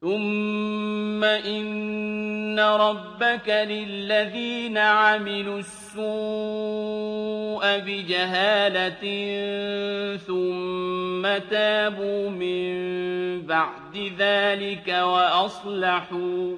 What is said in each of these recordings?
ثم إن ربك للذين عملوا السوء بجهالة ثم تابوا من بعد ذلك وأصلحوا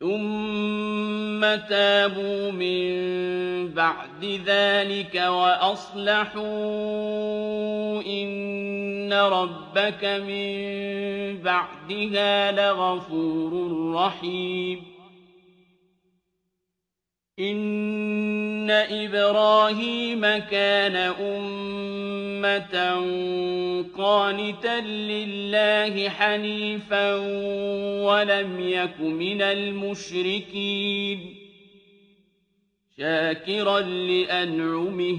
ثم تابوا من بعد ذلك وأصلحوا إن ربك من بعدها لغفور رحيم إن إبراهيم كان أمة قانتا لله حنيفا ولم يك من المشركين شاكرا لأنعمه